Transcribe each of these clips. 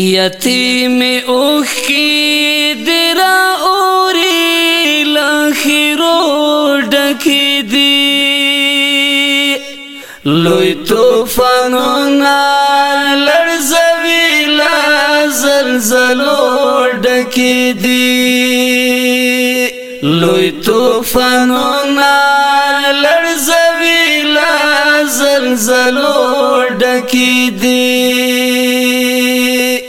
یتیم اوخی درا اوری لخیرو ڈکی دی لوی توفانونا لرزوی لازلزلو ڈکی دی لوی توفانونا لرزوی لازلزلو ڈکی دی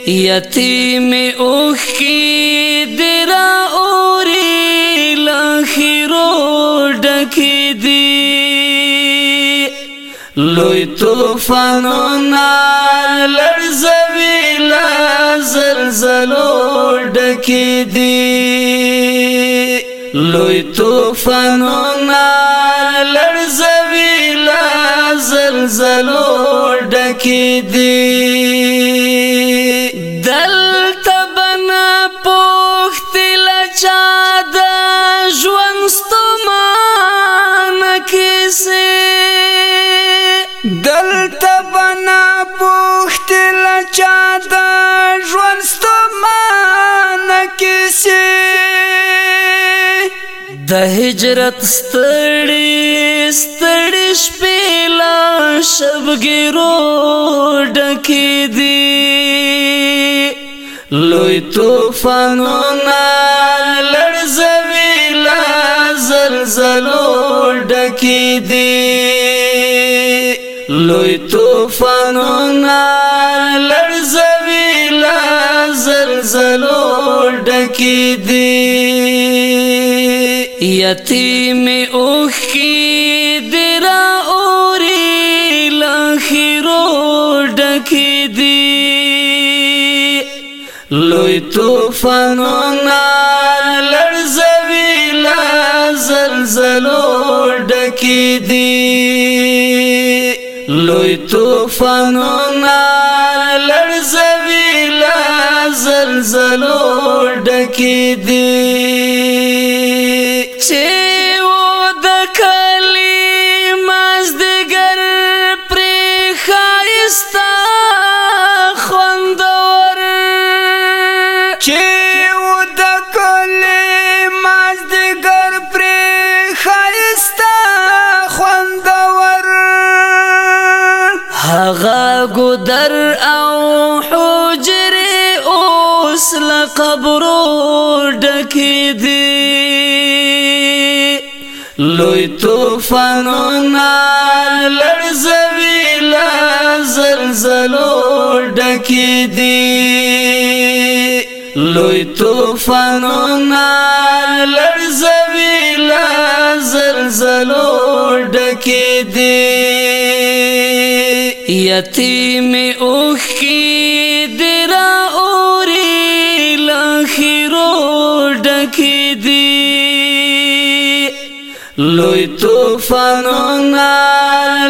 یتیم اوخ کی درا اوری لاخیرو ڈکی دی لوی توفانونا لرزوی لا زلزلو ڈکی دی لوی توفانونا لرزوی لا زلزلو کې دی دلته بنا پوخت لچا د ژوند ستمان کې سي دلته بنا پوخت لچا د ژوند ستمان کې سي د هجرت ستړي ستړي شپې لا شبګرو ډکې دي لوی طوفانونه لړزوي لا زلزلو ډکې دي لوی طوفانونه لړزوي لا زلزلو ډکې دي یتیم اوخي درا اوري لخی رو ڈکی دی لوی توفانونا لرزوی لزلزلو ڈکی دی لوی توفانونا لرزوی زلزلو ڈکی دی چې و د کلی مازدګر پر خایستا خوندور چې و د کلی مازدګر پر خایستا خوندور هغه ګدر او حجره اوس لقبرو ډکې دي دی توفانونا لرزوی لزلزلو ڈکی دی لوی توفانونا لرزوی لزلزلو ڈکی دی یتیم اوخی لوی طوفانونه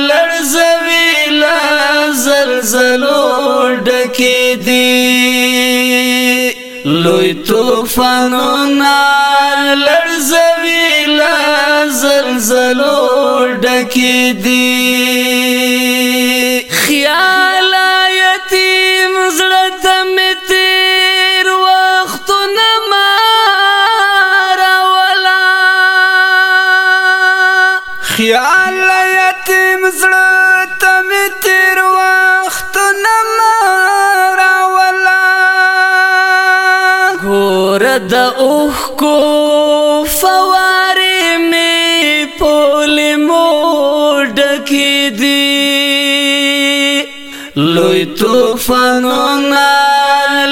لړزوي لا زلزلو ډکې دي لوی طوفانونه لړزوي لا زلزلو ډکې دي خیال خیال یتیم زړه تم تیر وخت نمر ولا ګور د اوخ کو فوارې می پول موډ کی دی لوی طوفانونه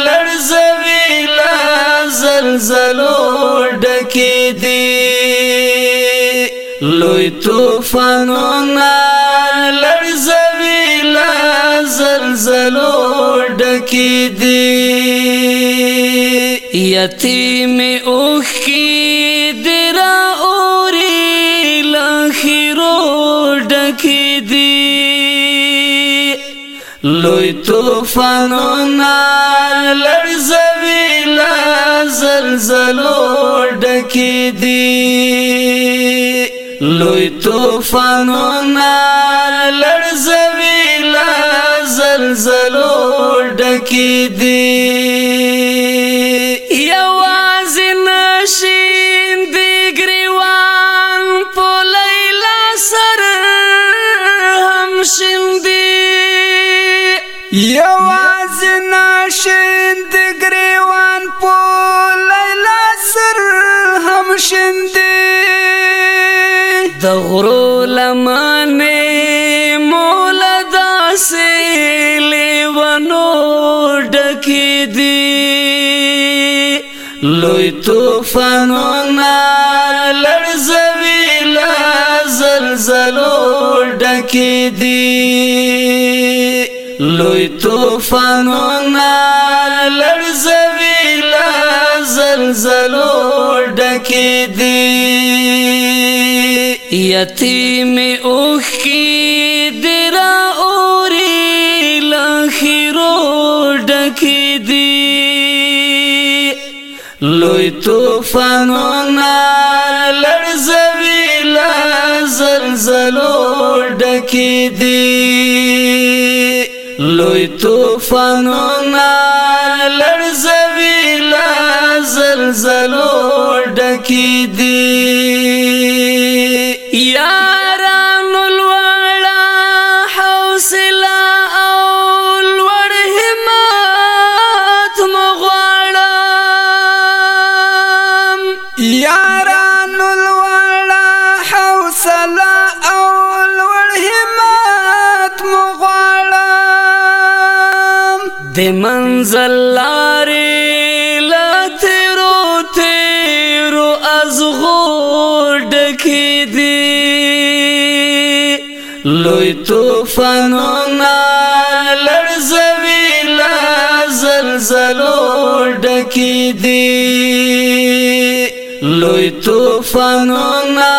لړزوي لا زلزله دوی توفانونه لړزوي لا زلزلو ډکې دي یتیم اوخی درا اوري لخرو ډکې دي لوی توفانونا لړزوي لا زلزلو ډکې دي لوی طوفانونه لړزوي لا زلزلو ډکې دي یواز نشین دی گریوان په لیلا سر هم شندي یواز نشین دی گریوان په لیلا سر هم شندي د غرو لمنه مولا داسې لیوانو ډکې دي لوی طوفانونه لړزوي لا زلزلو ډکې دي لوی طوفانونه لړزوي لا زلزلو کې دی یتیم اوخ کې درا اوري لخرو ډکې دی لوی طوفانونه لړزوي لا زلزلو ډکې دی لوی لا زلزلو کې دی یاران لوړا حوصله او لوړ همت مغواړم یاران لوړا حوصله او لوړ همت مغواړم د منزل لارې دوی طوفانونه لړزوي لا زلزلو ډکې دي لوی طوفانونه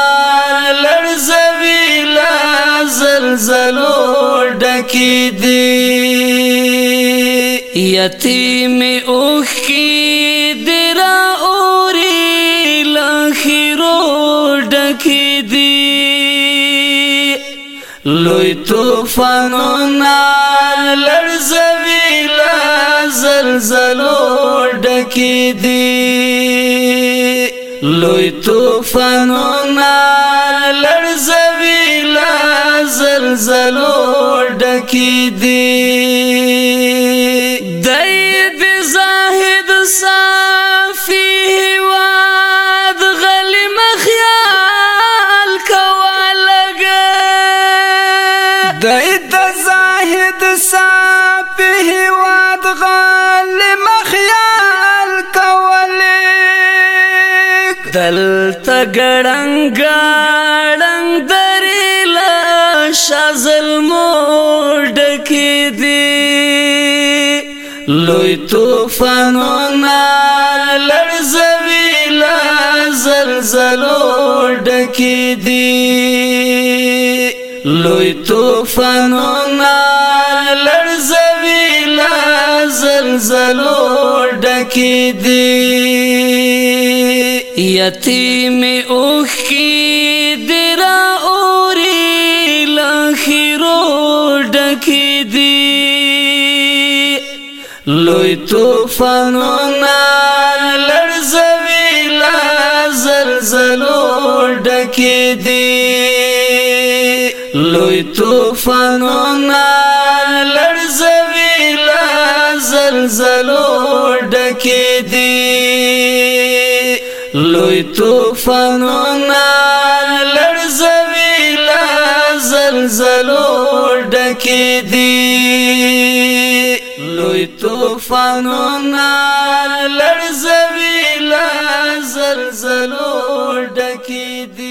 لړزوي لا زلزلو ډکې دي یتیم اوخی درا اوري رو ڈکی دی لوی طوفانونه لړزوي لا زلزلو ډکې دي لوی طوفانونه لړزوي لا زلزلو ډکې دي دای دې زاهد سره د صافي هواد غل مخيال کولیک دلته ګړنګ ګړنګ درې لا شازل موډ کې دی لوی طوفانونه لړزوي لا زلزلو ډکې دی لوی طوفانونه لړزوي لا زلزلو ډکې دي یتیم اوخی درا اوري لخرو ډکې دي لوی طوفانونه لړزوي لا زلزلو ډکې دي دوی توفانونا لرزوی لزلزلو ڈکی دی لوی توفانونا لرزوی لزلزلو ڈکی دی لوی توفانونا لرزوی لزلزلو ڈکی دی